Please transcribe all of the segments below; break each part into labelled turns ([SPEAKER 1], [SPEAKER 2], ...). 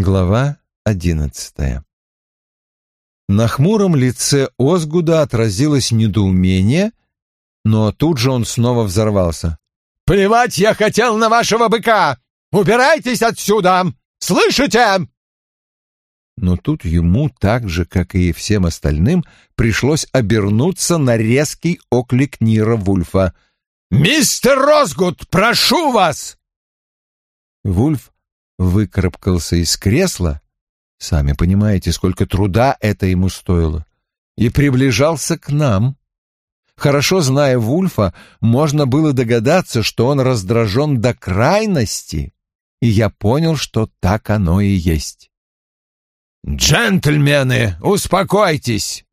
[SPEAKER 1] Глава одиннадцатая На хмуром лице Озгуда отразилось недоумение, но тут же он снова взорвался.
[SPEAKER 2] «Плевать я хотел на вашего быка! Убирайтесь отсюда! Слышите?»
[SPEAKER 1] Но тут ему, так же, как и всем остальным, пришлось обернуться на резкий оклик Нира Вульфа.
[SPEAKER 2] «Мистер Росгуд, прошу вас!»
[SPEAKER 1] Вульф выкарабкался из кресла, сами понимаете, сколько труда это ему стоило, и приближался к нам. Хорошо зная Вульфа, можно было догадаться, что он раздражен до крайности, и я понял, что так оно и есть.
[SPEAKER 2] «Джентльмены, успокойтесь!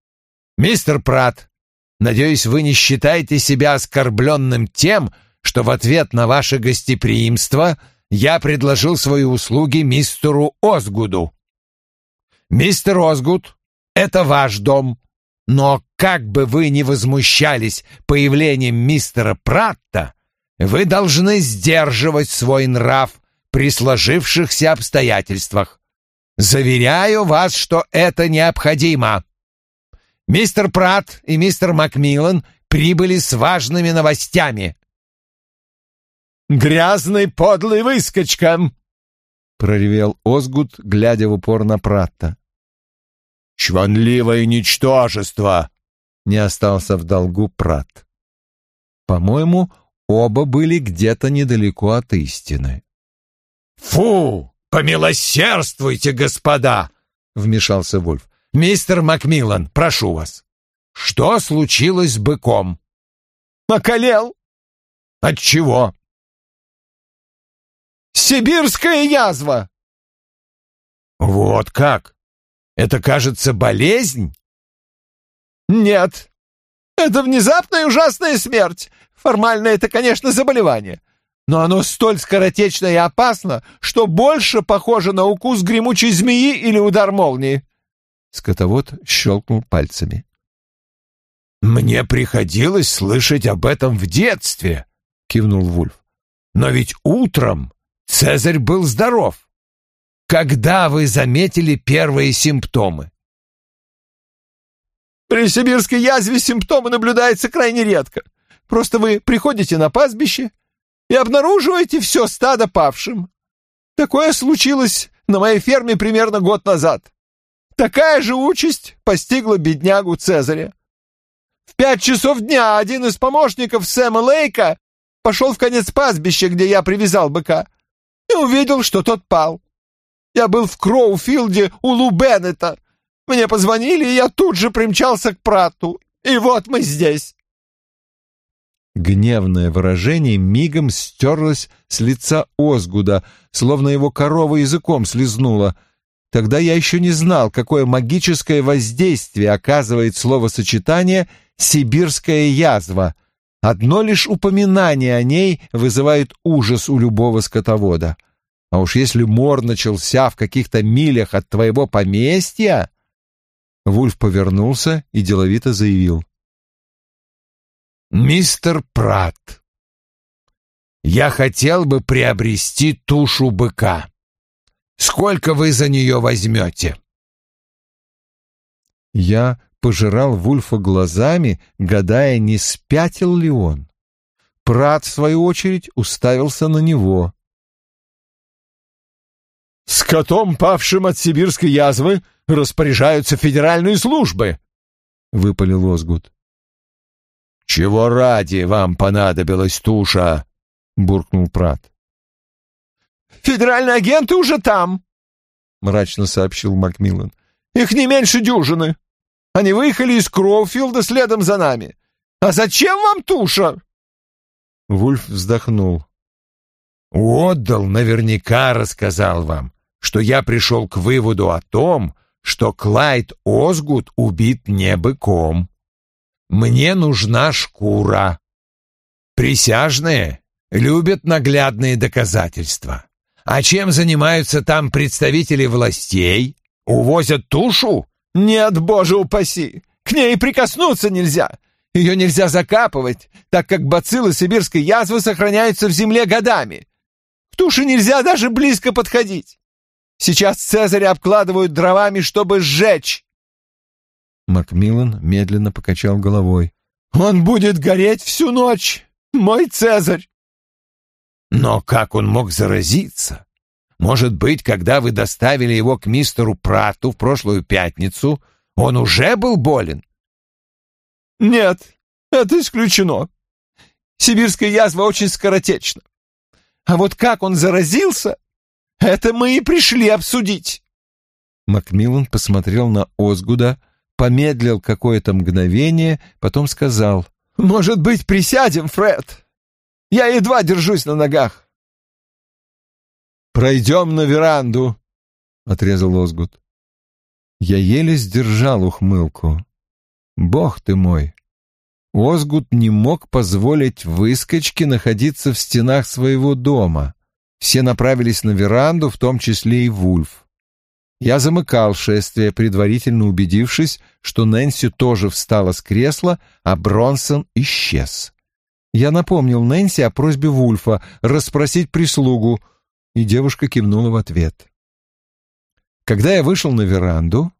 [SPEAKER 2] Мистер Пратт, надеюсь, вы не считаете себя оскорбленным тем, что в ответ на ваше гостеприимство я предложил свои услуги мистеру Озгуду. Мистер Озгуд, это ваш дом, но как бы вы ни возмущались появлением мистера Пратта, вы должны сдерживать свой нрав при сложившихся обстоятельствах. Заверяю вас, что это необходимо. Мистер Пратт и мистер Макмиллан прибыли с важными новостями. «Грязный подлый выскочка!» — проревел Озгуд, глядя в упор на Пратта.
[SPEAKER 3] «Чванливое ничтожество!» — не остался в долгу Пратт.
[SPEAKER 1] По-моему, оба были где-то недалеко от истины.
[SPEAKER 2] «Фу! Помилосердствуйте, господа!» — вмешался Вульф. «Мистер Макмиллан, прошу вас, что случилось с быком?»
[SPEAKER 4] «Околел!»
[SPEAKER 2] «От чего?»
[SPEAKER 4] «Сибирская язва!»
[SPEAKER 2] «Вот как? Это, кажется, болезнь?»
[SPEAKER 4] «Нет, это внезапная ужасная смерть. Формально это, конечно, заболевание но оно столь скоротечно и опасно, что больше похоже на укус гремучей змеи или удар молнии.
[SPEAKER 1] Скотовод щелкнул пальцами.
[SPEAKER 2] «Мне приходилось слышать об этом в детстве», — кивнул Вульф. «Но ведь утром Цезарь был здоров. Когда вы заметили первые симптомы?»
[SPEAKER 4] «При сибирской язве симптомы наблюдаются крайне редко. Просто вы приходите на пастбище, и обнаруживаете все стадо павшим. Такое случилось на моей ферме примерно год назад. Такая же участь постигла беднягу Цезаря. В пять часов дня один из помощников Сэма Лейка пошел в конец пастбища, где я привязал быка, увидел, что тот пал. Я был в Кроуфилде у Лу Беннета. Мне позвонили, и я тут же примчался к Прату. И вот мы здесь.
[SPEAKER 1] Гневное выражение мигом стерлось с лица Озгуда, словно его корова языком слезнула. Тогда я еще не знал, какое магическое воздействие оказывает словосочетание «сибирская язва». Одно лишь упоминание о ней вызывает ужас у любого скотовода. А уж если мор начался в каких-то милях от твоего поместья... Вульф повернулся и деловито заявил.
[SPEAKER 2] «Мистер Пратт, я хотел бы приобрести тушу быка. Сколько вы за нее возьмете?»
[SPEAKER 1] Я пожирал Вульфа глазами, гадая, не спятил ли он. Прат, в свою очередь, уставился на него.
[SPEAKER 2] «С котом, павшим от сибирской язвы, распоряжаются федеральные службы», — выпалил Озгуд. «Чего ради вам понадобилась туша?» — буркнул Прат.
[SPEAKER 4] «Федеральные агенты уже там», — мрачно сообщил Макмиллан. «Их не меньше дюжины. Они выехали из Кроуфилда следом за нами. А зачем вам туша?»
[SPEAKER 1] Вульф вздохнул.
[SPEAKER 2] «Отдал наверняка рассказал вам, что я пришел к выводу о том, что Клайд Озгуд убит не быком. Мне нужна шкура. Присяжные любят наглядные доказательства. А чем занимаются там представители властей? Увозят тушу?
[SPEAKER 4] Нет, боже упаси! К ней прикоснуться нельзя. Ее нельзя закапывать, так как бациллы сибирской язвы сохраняются в земле годами. К туше нельзя даже близко подходить. Сейчас Цезаря обкладывают дровами, чтобы сжечь.
[SPEAKER 1] Макмиллан медленно покачал головой.
[SPEAKER 4] Он будет гореть всю ночь, мой Цезарь.
[SPEAKER 2] Но как он мог заразиться? Может быть, когда вы доставили его к мистеру Прату в прошлую пятницу, он уже был болен?
[SPEAKER 4] Нет, это исключено. Сибирская язва очень скоротечна. А вот как он заразился, это мы и пришли обсудить.
[SPEAKER 1] Макмиллан посмотрел на Озгуда, помедлил какое-то мгновение, потом сказал.
[SPEAKER 4] «Может быть, присядем, Фред? Я едва держусь на ногах». «Пройдем на веранду», — отрезал Озгуд.
[SPEAKER 1] Я еле сдержал ухмылку. «Бог ты мой! Озгуд не мог позволить выскочке находиться в стенах своего дома. Все направились на веранду, в том числе и Вульф. Я замыкал шествие, предварительно убедившись, что Нэнси тоже встала с кресла, а Бронсон исчез. Я напомнил Нэнси о просьбе Вульфа расспросить прислугу, и девушка кивнула в ответ. Когда я вышел на веранду,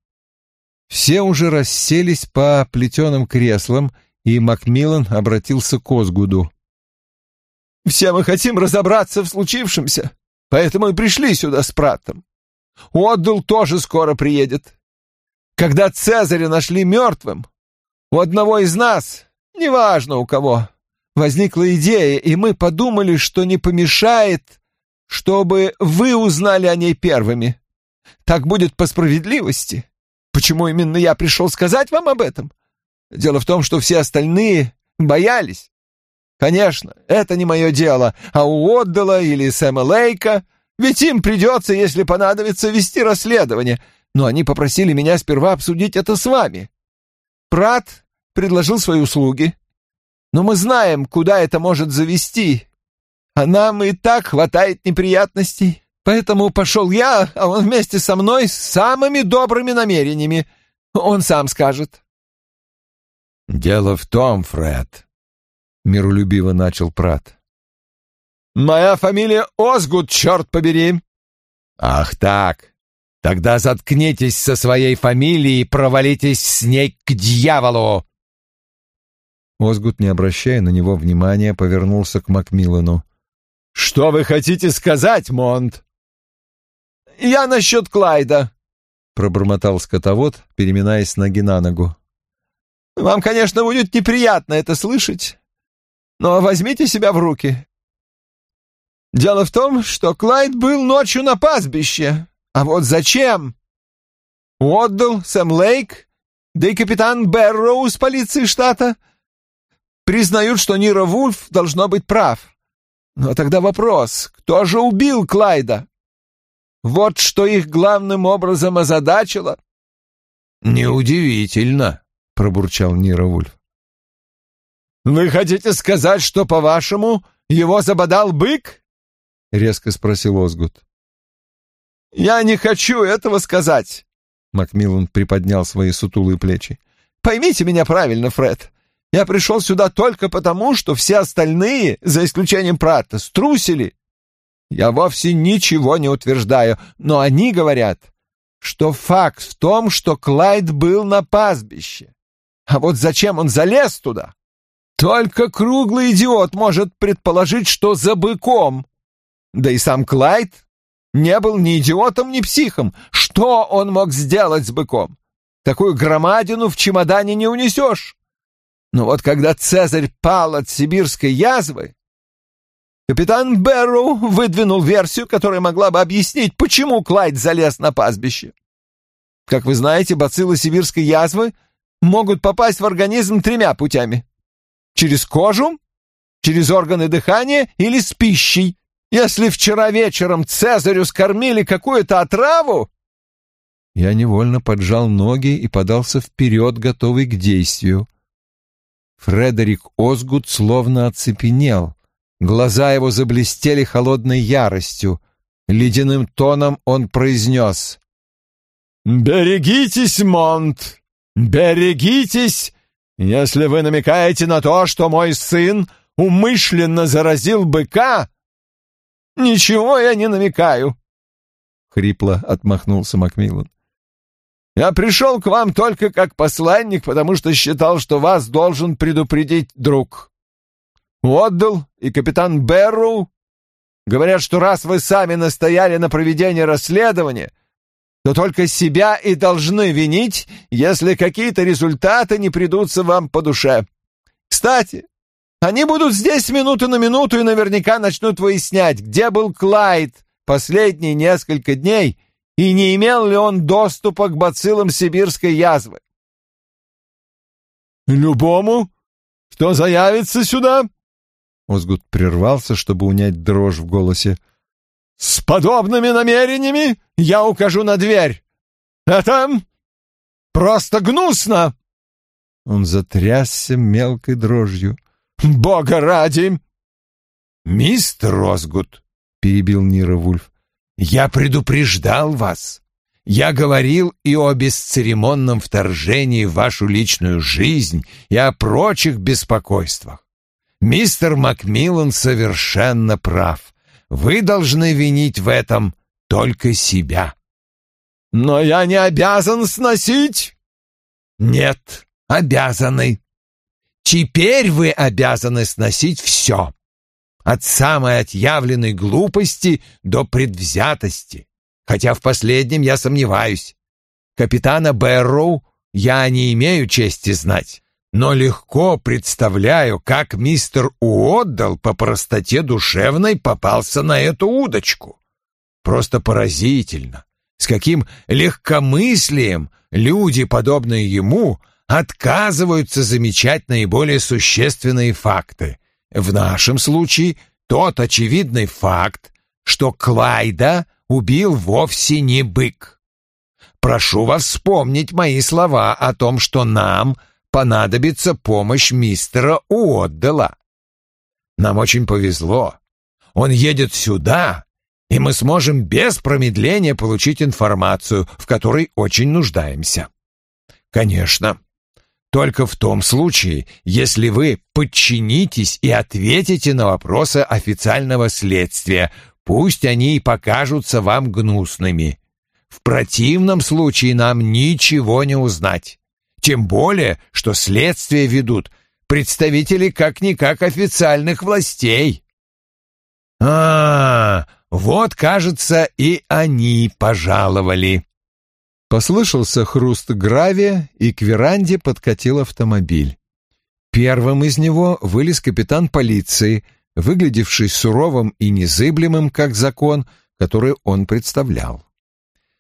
[SPEAKER 1] все уже расселись по плетеным креслам, и Макмиллан обратился к Озгуду.
[SPEAKER 4] «Все мы хотим разобраться в случившемся, поэтому и пришли сюда с Праттом. Отдал тоже скоро приедет. Когда Цезаря нашли мертвым, у одного из нас, неважно у кого, возникла идея, и мы подумали, что не помешает, чтобы вы узнали о ней первыми. Так будет по справедливости. Почему именно я пришел сказать вам об этом? Дело в том, что все остальные боялись. Конечно, это не мое дело, а у Отдала или Сэма Лейка — ведь им придется, если понадобится, вести расследование. Но они попросили меня сперва обсудить это с вами. Прат предложил свои услуги. Но мы знаем, куда это может завести. А нам и так хватает неприятностей. Поэтому пошел я, а он вместе со мной с самыми добрыми намерениями. Он сам скажет.
[SPEAKER 2] «Дело в том, Фред», — миролюбиво начал Прат,
[SPEAKER 4] Моя фамилия Озгуд, черт побери!»
[SPEAKER 2] «Ах так! Тогда заткнитесь со своей фамилией и провалитесь с ней к дьяволу!»
[SPEAKER 1] Озгуд, не обращая на него внимания, повернулся к Макмиллану.
[SPEAKER 4] «Что вы хотите сказать, Монт?» «Я насчет Клайда», — пробормотал скотовод, переминаясь ноги на ногу. «Вам, конечно, будет неприятно это слышать, но возьмите себя в руки. Дело в том, что Клайд был ночью на пастбище. А вот зачем? Отдал Сэм Лейк, да и капитан Берроу из полиции штата признают, что Нира Вульф должно быть прав. Но тогда вопрос, кто же убил Клайда? Вот что их главным образом озадачило.
[SPEAKER 2] «Неудивительно», — пробурчал Нира Вульф.
[SPEAKER 4] «Вы хотите сказать, что, по-вашему, его забодал бык?» — резко спросил Озгут. «Я не хочу этого сказать!» Макмиллан приподнял свои сутулые плечи. «Поймите меня правильно, Фред. Я пришел сюда только потому, что все остальные, за исключением Пратта, струсили. Я вовсе ничего не утверждаю, но они говорят, что факт в том, что Клайд был на пастбище. А вот зачем он залез туда? Только круглый идиот может предположить, что за быком. Да и сам Клайд не был ни идиотом, ни психом. Что он мог сделать с быком? Такую громадину в чемодане не унесешь. Но вот когда Цезарь пал от сибирской язвы, капитан Берроу выдвинул версию, которая могла бы объяснить, почему Клайд залез на пастбище. Как вы знаете, бациллы сибирской язвы могут попасть в организм тремя путями. Через кожу, через органы дыхания или с пищей. Если вчера вечером Цезарю скормили какую-то отраву...»
[SPEAKER 1] Я невольно поджал ноги и подался вперед, готовый к действию. Фредерик Озгуд словно оцепенел. Глаза его заблестели холодной яростью. Ледяным тоном он произнес.
[SPEAKER 4] «Берегитесь, Монт! Берегитесь, если вы намекаете на то, что мой сын умышленно заразил быка, «Ничего я не намекаю.
[SPEAKER 1] — хрипло отмахнулся Макмиллан.
[SPEAKER 4] «Я пришел к вам только как посланник, потому что считал, что вас должен предупредить друг. Уотдл и капитан Берроу говорят, что раз вы сами настояли на проведении расследования, то только себя и должны винить, если какие-то результаты не придутся вам по душе. Кстати, они будут здесь минуту на минуту и наверняка начнут выяснять, где был Клайд последние несколько дней и не имел ли он доступа к бациллам сибирской язвы. «Любому, кто заявится сюда?»
[SPEAKER 1] Озгут прервался, чтобы унять дрожь в голосе.
[SPEAKER 4] «С подобными намерениями я укажу на дверь. Это просто гнусно!»
[SPEAKER 1] Он затрясся мелкой дрожью.
[SPEAKER 4] «Бога ради!»
[SPEAKER 2] «Мистер Росгуд», — перебил Нира Вульф, — «я предупреждал вас. Я говорил и о бесцеремонном вторжении в вашу личную жизнь, и о прочих беспокойствах. Мистер Макмиллан совершенно прав. Вы должны винить в этом только себя».
[SPEAKER 4] «Но я не обязан сносить!»
[SPEAKER 2] «Нет, обязаны. Теперь вы обязаны сносить все, от самой отъявленной глупости до предвзятости, хотя в последнем я сомневаюсь. Капитана Бэрроу я не имею чести знать, но легко представляю, как мистер Уотдал по простоте душевной попался на эту удочку. Просто поразительно, с каким легкомыслием люди, подобные ему, отказываются замечать наиболее существенные факты. В нашем случае тот очевидный факт, что Клайда убил вовсе не бык. Прошу вас вспомнить мои слова о том, что нам понадобится помощь мистера Уотдела. Нам очень повезло. Он едет сюда, и мы сможем без промедления получить информацию, в которой очень нуждаемся. Конечно, только в том случае, если вы подчинитесь и ответите на вопросы официального следствия, пусть они и покажутся вам гнусными. В противном случае нам ничего не узнать. Тем более, что следствие ведут представители как-никак официальных властей. А, вот, кажется, и они пожаловали.
[SPEAKER 1] Послышался хруст гравия, и к веранде подкатил автомобиль. Первым из него вылез капитан полиции, выглядевший суровым и незыблемым, как закон, который он представлял.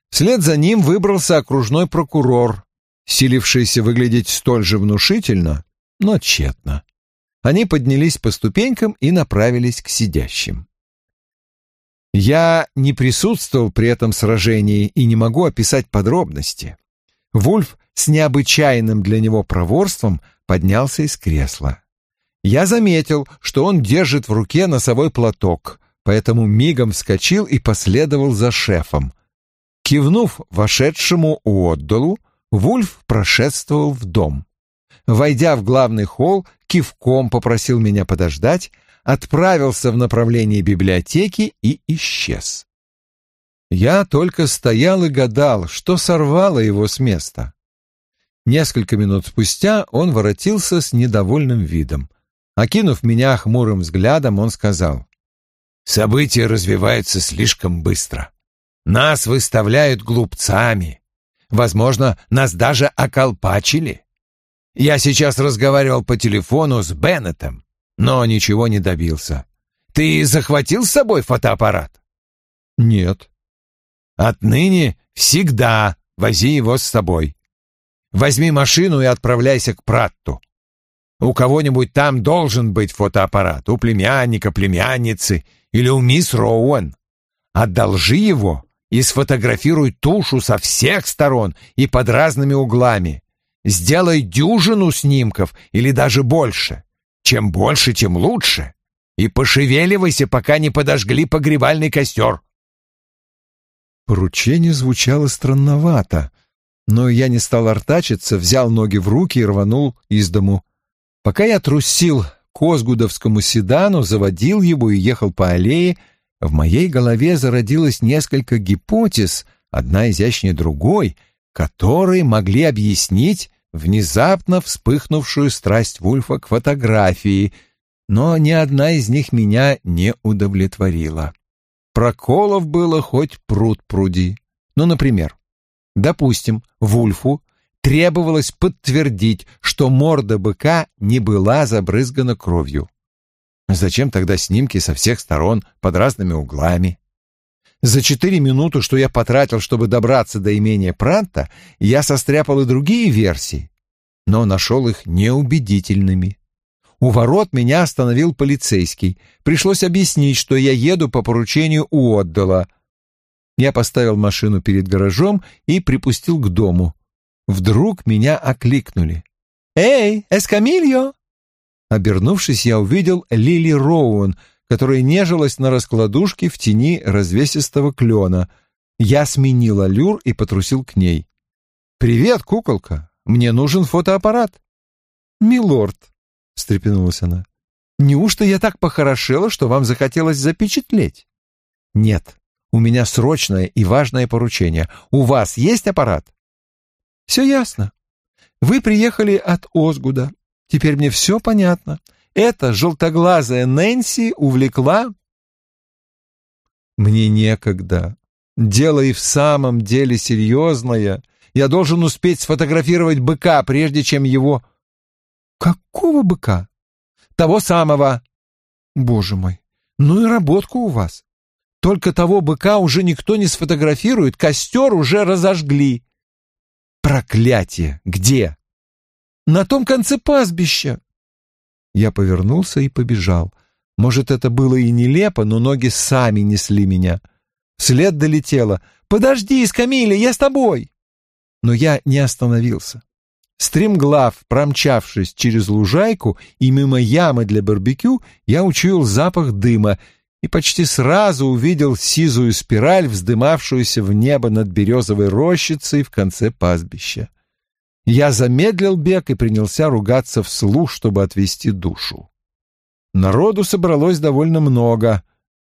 [SPEAKER 1] Вслед за ним выбрался окружной прокурор, силившийся выглядеть столь же внушительно, но тщетно. Они поднялись по ступенькам и направились к сидящим. Я не присутствовал при этом сражении и не могу описать подробности. Вульф с необычайным для него проворством поднялся из кресла. Я заметил, что он держит в руке носовой платок, поэтому мигом вскочил и последовал за шефом. Кивнув вошедшему Уотдалу, Вульф прошествовал в дом. Войдя в главный холл, кивком попросил меня подождать, отправился в направлении библиотеки и исчез. Я только стоял и гадал, что сорвало его с места. Несколько минут спустя он воротился с недовольным видом. Окинув меня хмурым взглядом, он сказал,
[SPEAKER 2] «События развиваются слишком быстро. Нас выставляют глупцами. Возможно, нас даже околпачили. Я сейчас разговаривал по телефону с Беннетом но ничего не добился. Ты захватил с собой фотоаппарат?
[SPEAKER 1] Нет.
[SPEAKER 2] Отныне всегда вози его с собой. Возьми машину и отправляйся к Пратту. У кого-нибудь там должен быть фотоаппарат, у племянника, племянницы или у мисс Роуэн. Одолжи его и сфотографируй тушу со всех сторон и под разными углами. Сделай дюжину снимков или даже больше. Чем больше, тем лучше. И пошевеливайся, пока не подожгли погребальный костер.
[SPEAKER 1] Поручение звучало странновато, но я не стал артачиться, взял ноги в руки и рванул из дому. Пока я трусил к Озгудовскому седану, заводил его и ехал по аллее, в моей голове зародилось несколько гипотез, одна изящнее другой, которые могли объяснить внезапно вспыхнувшую страсть Вульфа к фотографии, но ни одна из них меня не удовлетворила. Проколов было хоть пруд пруди. Ну, например, допустим, Вульфу требовалось подтвердить, что морда быка не была забрызгана кровью. Зачем тогда снимки со всех сторон под разными углами? За четыре минуты, что я потратил, чтобы добраться до имения Пранта, я состряпал и другие версии, но нашел их неубедительными. У ворот меня остановил полицейский. Пришлось объяснить, что я еду по поручению у отдала. Я поставил машину перед гаражом и припустил к дому. Вдруг меня окликнули. «Эй, Эскамильо!» Обернувшись, я увидел Лили Роуэн, которая нежилась на раскладушке в тени развесистого клена. Я сменил аллюр и потрусил к ней. «Привет, куколка! Мне нужен фотоаппарат». «Милорд», — встрепенулась она, — «неужто я так похорошела, что вам захотелось запечатлеть?» «Нет, у меня срочное и важное поручение. У вас есть аппарат?» «Все ясно. Вы приехали от Озгуда. Теперь мне все понятно. Эта желтоглазая Нэнси увлекла...» «Мне некогда. Дело и в самом деле серьезное. Я должен успеть сфотографировать быка, прежде чем его...» «Какого быка?» «Того самого». «Боже мой, ну и работка у вас. Только того быка уже никто не сфотографирует, костер уже разожгли». «Проклятие! Где?» «На том конце пастбища». Я повернулся и побежал. Может, это было и нелепо, но ноги сами несли меня. Вслед долетело. «Подожди, Скамиля, я с тобой!» Но я не остановился. Стремглав, промчавшись через лужайку и мимо ямы для барбекю, я учуял запах дыма и почти сразу увидел сизую спираль, вздымавшуюся в небо над березовой рощицей в конце пастбища. Я замедлил бег и принялся ругаться вслух, чтобы отвести душу. Народу собралось довольно много,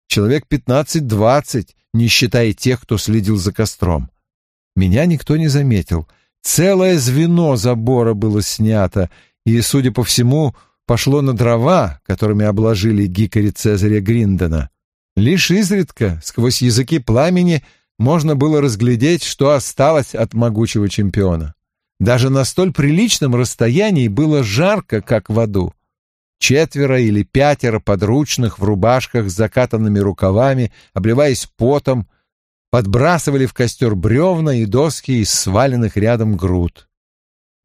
[SPEAKER 1] человек пятнадцать-двадцать, не считая тех, кто следил за костром. Меня никто не заметил. Целое звено забора было снято, и, судя по всему, пошло на дрова, которыми обложили гикари Цезаря Гриндона. Лишь изредка, сквозь языки пламени, можно было разглядеть, что осталось от могучего чемпиона. Даже на столь приличном расстоянии было жарко, как в аду. Четверо или пятеро подручных в рубашках с закатанными рукавами, обливаясь потом, подбрасывали в костер бревна и доски из сваленных рядом груд.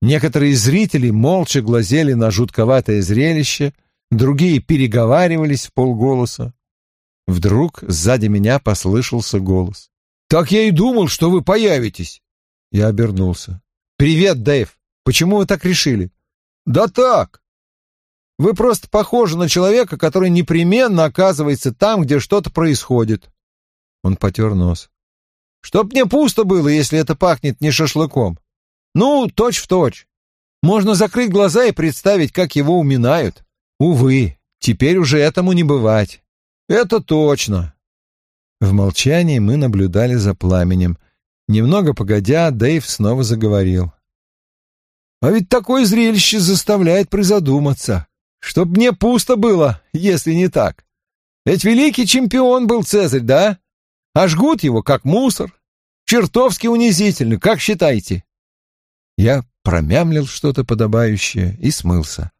[SPEAKER 1] Некоторые зрители молча глазели на жутковатое зрелище, другие переговаривались в полголоса. Вдруг сзади меня послышался голос. «Так я и думал, что вы появитесь!» Я обернулся. «Привет, Дэйв! Почему вы так решили?» «Да так! Вы просто похожи на человека, который непременно оказывается там, где что-то происходит». Он потер нос. Чтоб мне пусто было, если это пахнет не шашлыком. Ну, точь в точь. Можно закрыть глаза и представить, как его уминают. Увы, теперь уже этому не бывать. Это точно. В молчании мы наблюдали за пламенем. Немного погодя, Дэйв снова заговорил. А ведь такое зрелище заставляет призадуматься. Чтоб мне пусто было, если не так. Ведь великий чемпион был Цезарь, да? а жгут его, как мусор. Чертовски унизительно, как считаете?» Я промямлил что-то подобающее и смылся.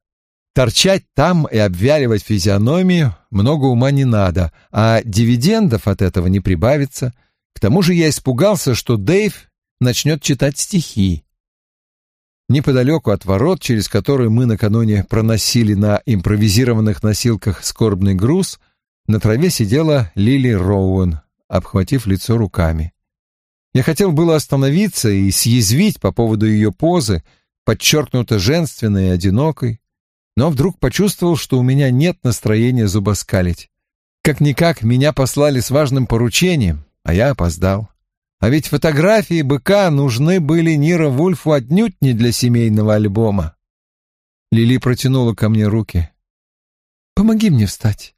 [SPEAKER 1] Торчать там и обвяливать физиономию много ума не надо, а дивидендов от этого не прибавится. К тому же я испугался, что Дэйв начнет читать стихи. Неподалеку от ворот, через которые мы накануне проносили на импровизированных носилках скорбный груз, на траве сидела Лили Роуэн, обхватив лицо руками. Я хотел было остановиться и съязвить по поводу ее позы, подчеркнуто женственной и одинокой, но вдруг почувствовал, что у меня нет настроения зубоскалить. Как-никак меня послали с важным поручением, а я опоздал. А ведь фотографии быка нужны были Нира Вульфу отнюдь не для семейного альбома. Лили протянула ко мне руки. «Помоги мне встать».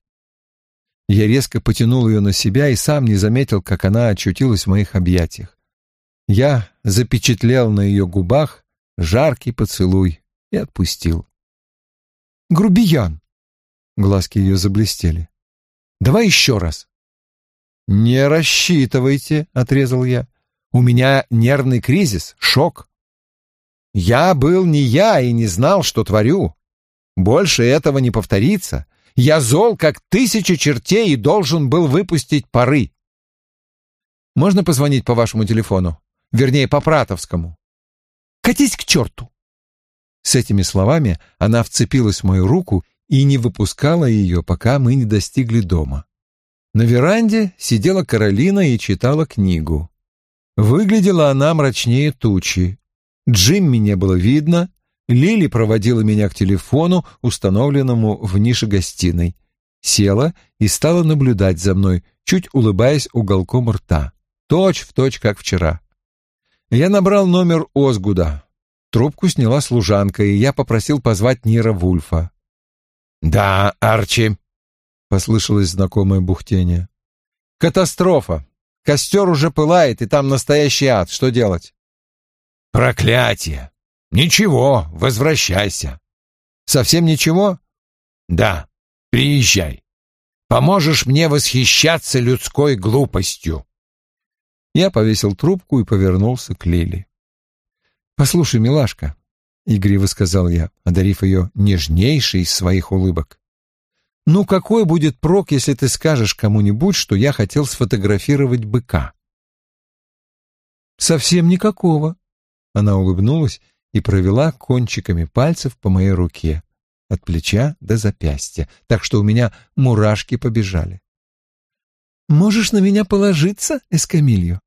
[SPEAKER 1] Я резко потянул ее на себя и сам не заметил, как она очутилась в моих объятиях. Я запечатлел на ее губах жаркий поцелуй и отпустил. «Грубиян!» Глазки ее заблестели. «Давай еще раз!» «Не рассчитывайте», — отрезал я. «У меня нервный кризис, шок. Я был не я и не знал, что творю. Больше этого не повторится. Я зол, как тысяча чертей, и должен был выпустить пары. Можно позвонить по вашему телефону? Вернее, по Пратовскому. Катись к черту!» С этими словами она вцепилась в мою руку и не выпускала ее, пока мы не достигли дома. На веранде сидела Каролина и читала книгу. Выглядела она мрачнее тучи. Джимми не было видно, Лили проводила меня к телефону, установленному в нише гостиной. Села и стала наблюдать за мной, чуть улыбаясь уголком рта. Точь в точь, как вчера. Я набрал номер Озгуда. Трубку сняла служанка, и я попросил позвать Нира Вульфа.
[SPEAKER 2] «Да, Арчи», — послышалось знакомое бухтение.
[SPEAKER 1] «Катастрофа! Костер уже пылает, и там настоящий ад. Что делать?»
[SPEAKER 2] «Проклятие! «Ничего, возвращайся».
[SPEAKER 1] «Совсем ничего?»
[SPEAKER 2] «Да, приезжай. Поможешь мне восхищаться людской глупостью».
[SPEAKER 1] Я повесил трубку и повернулся к Лили. «Послушай, милашка», — игриво сказал я, одарив ее нежнейшей из своих улыбок. «Ну какой будет прок, если ты скажешь кому-нибудь, что я хотел сфотографировать быка?» «Совсем никакого», — она улыбнулась и провела кончиками пальцев по моей руке, от плеча до запястья, так что у меня мурашки побежали. «Можешь на меня положиться, Эскамильо?